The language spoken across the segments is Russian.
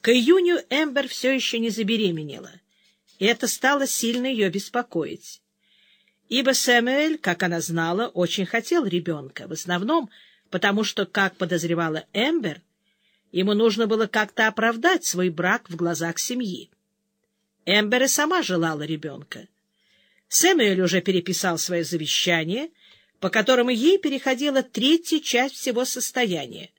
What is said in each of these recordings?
К июню Эмбер все еще не забеременела, и это стало сильно ее беспокоить. Ибо Сэмюэль, как она знала, очень хотел ребенка, в основном потому, что, как подозревала Эмбер, ему нужно было как-то оправдать свой брак в глазах семьи. Эмбер и сама желала ребенка. Сэмюэль уже переписал свое завещание, по которому ей переходила третья часть всего состояния.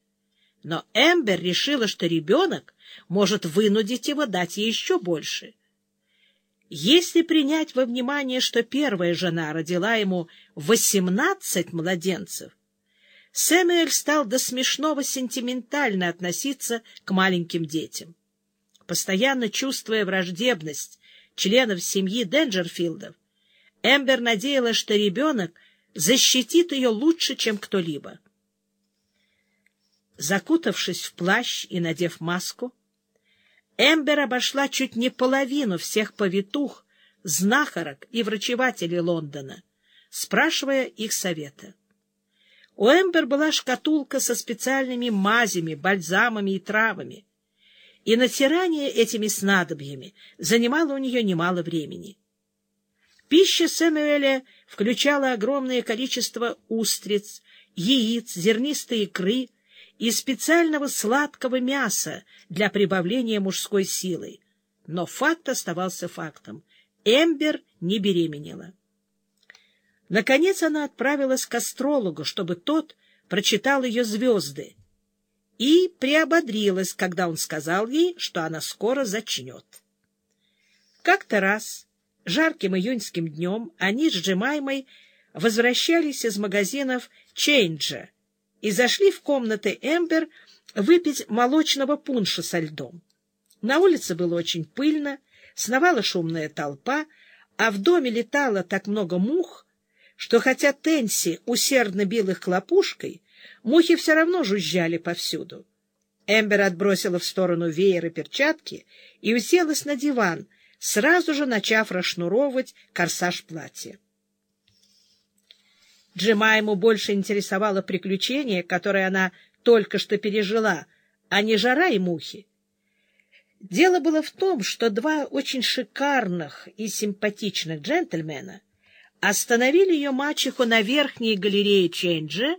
Но Эмбер решила, что ребенок может вынудить его дать ей еще больше. Если принять во внимание, что первая жена родила ему восемнадцать младенцев, Сэмюэль стал до смешного сентиментально относиться к маленьким детям. Постоянно чувствуя враждебность членов семьи Денджерфилдов, Эмбер надеялась, что ребенок защитит ее лучше, чем кто-либо. Закутавшись в плащ и надев маску, Эмбер обошла чуть не половину всех повитух, знахарок и врачевателей Лондона, спрашивая их совета. У Эмбер была шкатулка со специальными мазями, бальзамами и травами, и натирание этими снадобьями занимало у нее немало времени. Пища Сэмюэля включала огромное количество устриц, яиц, зернистой икры и специального сладкого мяса для прибавления мужской силы. Но факт оставался фактом. Эмбер не беременела. Наконец она отправилась к астрологу, чтобы тот прочитал ее звезды, и приободрилась, когда он сказал ей, что она скоро зачнет. Как-то раз Жарким июньским днем они с Джемаймой возвращались из магазинов Чейнджа и зашли в комнаты Эмбер выпить молочного пунша со льдом. На улице было очень пыльно, сновала шумная толпа, а в доме летало так много мух, что хотя Тенси усердно бил их хлопушкой, мухи все равно жужжали повсюду. Эмбер отбросила в сторону веер перчатки и уселась на диван — сразу же начав расшнуровывать корсаж платья. Джемайму больше интересовало приключение, которое она только что пережила, а не жара и мухи. Дело было в том, что два очень шикарных и симпатичных джентльмена остановили ее мачеху на верхней галерее Ченджа,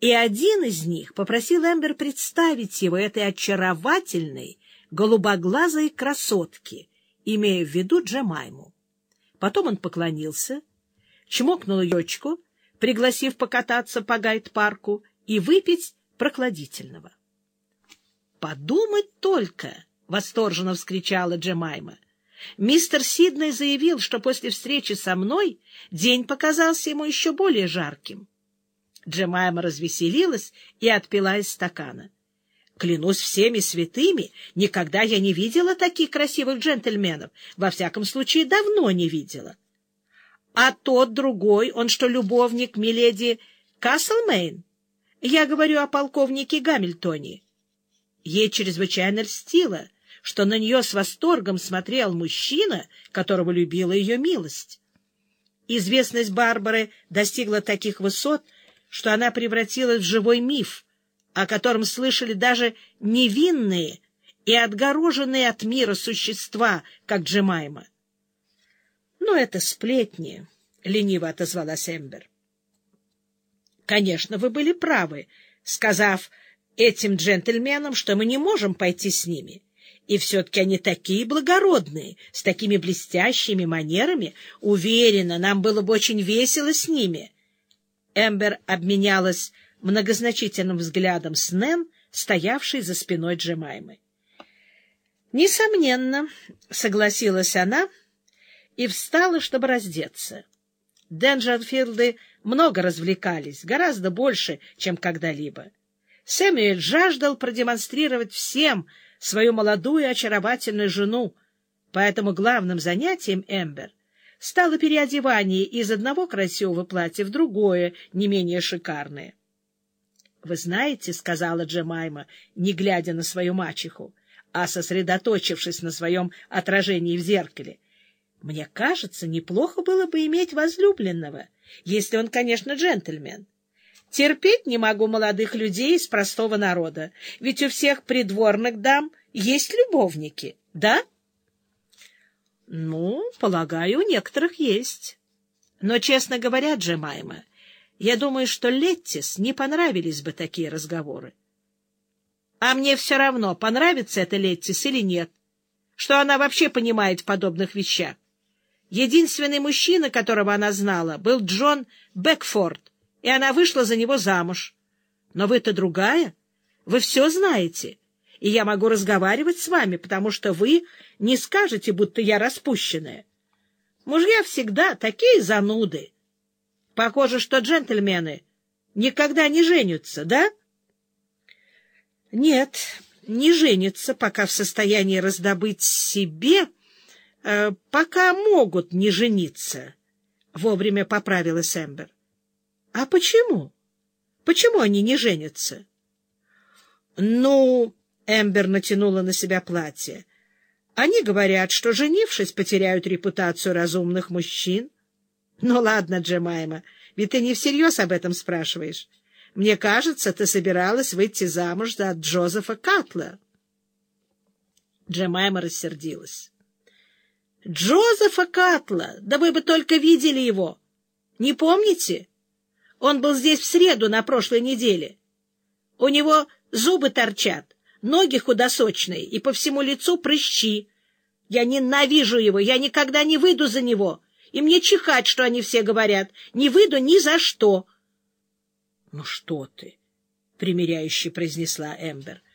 и один из них попросил Эмбер представить его этой очаровательной голубоглазой красотке, имея в виду Джемайму. Потом он поклонился, чмокнул йочку, пригласив покататься по гайд-парку и выпить прокладительного. «Подумать только!» — восторженно вскричала Джемайма. «Мистер Сиднey заявил, что после встречи со мной день показался ему еще более жарким». Джемайма развеселилась и отпила из стакана. Клянусь всеми святыми, никогда я не видела таких красивых джентльменов. Во всяком случае, давно не видела. А тот другой, он что, любовник миледи Каслмейн? Я говорю о полковнике Гамильтоне. Ей чрезвычайно льстило, что на нее с восторгом смотрел мужчина, которого любила ее милость. Известность Барбары достигла таких высот, что она превратилась в живой миф — о котором слышали даже невинные и отгороженные от мира существа, как Джемайма. — Ну, это сплетни, — лениво отозвалась Эмбер. — Конечно, вы были правы, сказав этим джентльменам, что мы не можем пойти с ними. И все-таки они такие благородные, с такими блестящими манерами. Уверена, нам было бы очень весело с ними. Эмбер обменялась многозначительным взглядом с Нэн, стоявшей за спиной Джемаймы. «Несомненно», — согласилась она и встала, чтобы раздеться. Денджерфилды много развлекались, гораздо больше, чем когда-либо. Сэмюэль жаждал продемонстрировать всем свою молодую очаровательную жену, поэтому главным занятием Эмбер стало переодевание из одного красивого платья в другое, не менее шикарное. — Вы знаете, — сказала Джемайма, не глядя на свою мачеху, а сосредоточившись на своем отражении в зеркале, — мне кажется, неплохо было бы иметь возлюбленного, если он, конечно, джентльмен. Терпеть не могу молодых людей из простого народа, ведь у всех придворных дам есть любовники, да? Ну, полагаю, у некоторых есть. Но, честно говоря, Джемайма, я думаю, что Леттис не понравились бы такие разговоры. А мне все равно, понравится это Леттис или нет, что она вообще понимает в подобных вещах. Единственный мужчина, которого она знала, был Джон Бекфорд, и она вышла за него замуж. Но вы-то другая, вы все знаете, и я могу разговаривать с вами, потому что вы не скажете, будто я распущенная. Мужья всегда такие зануды. Похоже, что джентльмены никогда не женятся, да? Нет, не женятся, пока в состоянии раздобыть себе, э, пока могут не жениться. Вовремя поправилась Эмбер. А почему? Почему они не женятся? Ну, Эмбер натянула на себя платье. Они говорят, что, женившись, потеряют репутацию разумных мужчин. Ну ладно, Джемайма, ведь ты не всерьез об этом спрашиваешь. Мне кажется, ты собиралась выйти замуж за Джозефа Катла. Джемайма рассердилась. Джозефа Катла! Да вы бы только видели его! Не помните? Он был здесь в среду на прошлой неделе. У него зубы торчат, ноги худосочные и по всему лицу прыщи. Я ненавижу его, я никогда не выйду за него, и мне чихать, что они все говорят. Не выйду ни за что. — Ну что ты, — примиряюще произнесла Эмбер, —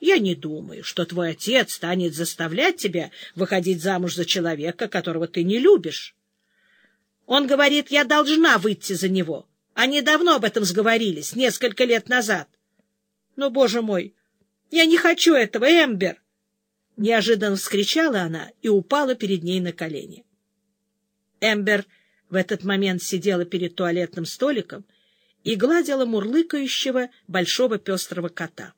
я не думаю, что твой отец станет заставлять тебя выходить замуж за человека, которого ты не любишь. Он говорит, я должна выйти за него. Они давно об этом сговорились, несколько лет назад. Но, боже мой, я не хочу этого, Эмбер! Неожиданно вскричала она и упала перед ней на колени. Эмбер в этот момент сидела перед туалетным столиком и гладила мурлыкающего большого пестрого кота. —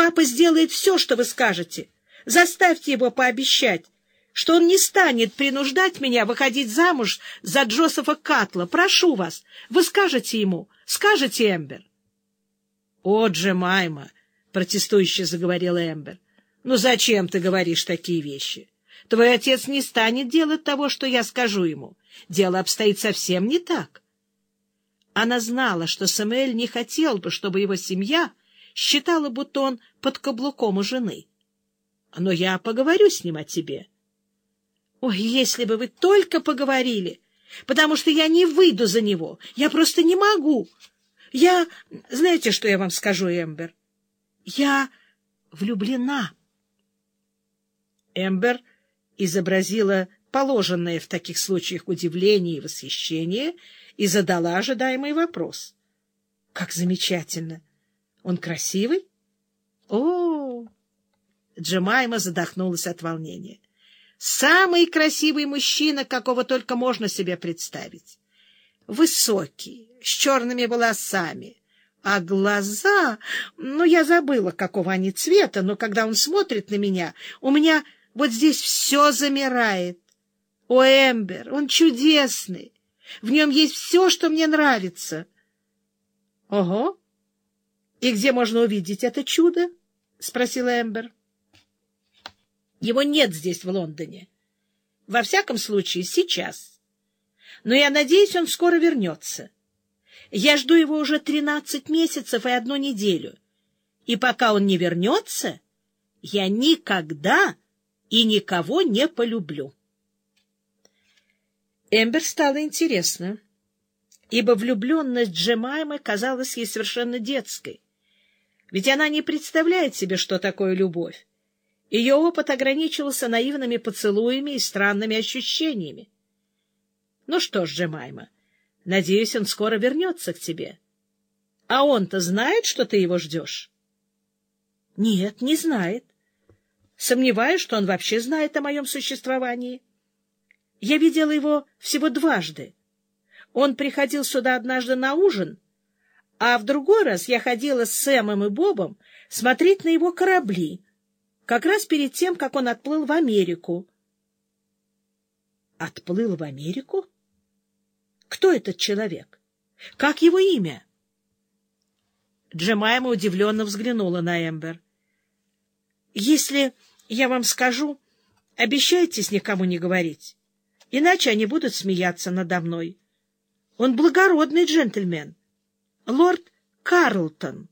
Папа сделает все, что вы скажете. Заставьте его пообещать, что он не станет принуждать меня выходить замуж за Джозефа Катла. Прошу вас, вы скажете ему, скажете, Эмбер. — О, Джемайма! — протестующе заговорила Эмбер. — Ну зачем ты говоришь такие вещи? Твой отец не станет делать того, что я скажу ему. Дело обстоит совсем не так. Она знала, что Сэмюэль не хотел бы, чтобы его семья считала, будто он под каблуком у жены. Но я поговорю с ним о тебе. Ой, если бы вы только поговорили, потому что я не выйду за него, я просто не могу. Я... Знаете, что я вам скажу, Эмбер? Я влюблена. Эмбер изобразила положенное в таких случаях удивление и восхищение и задала ожидаемый вопрос. — Как замечательно! Он красивый? — О! Джемайма задохнулась от волнения. — Самый красивый мужчина, какого только можно себе представить. Высокий, с черными волосами, а глаза... Ну, я забыла, какого они цвета, но когда он смотрит на меня, у меня вот здесь все замирает. О, Эмбер, он чудесный. В нем есть все, что мне нравится. — Ого! И где можно увидеть это чудо? — спросила Эмбер. — Его нет здесь, в Лондоне. Во всяком случае, сейчас. Но я надеюсь, он скоро вернется. Я жду его уже тринадцать месяцев и одну неделю. И пока он не вернется, я никогда и никого не полюблю. Эмбер стало интересно, ибо влюбленность Джемаймы казалась ей совершенно детской. Ведь она не представляет себе, что такое любовь. Ее опыт ограничивался наивными поцелуями и странными ощущениями. Ну что ж, Джемайма, надеюсь, он скоро вернется к тебе. А он-то знает, что ты его ждешь? Нет, не знает. Сомневаюсь, что он вообще знает о моем существовании. Я видела его всего дважды. Он приходил сюда однажды на ужин, а в другой раз я ходила с Сэмом и Бобом смотреть на его корабли, как раз перед тем, как он отплыл в Америку. Отплыл в Америку? Кто этот человек? Как его имя? Джемайма удивленно взглянула на Эмбер. Если я вам скажу, обещайтесь никому не говорить, иначе они будут смеяться надо мной. Он благородный джентльмен. Лорд Карлтон.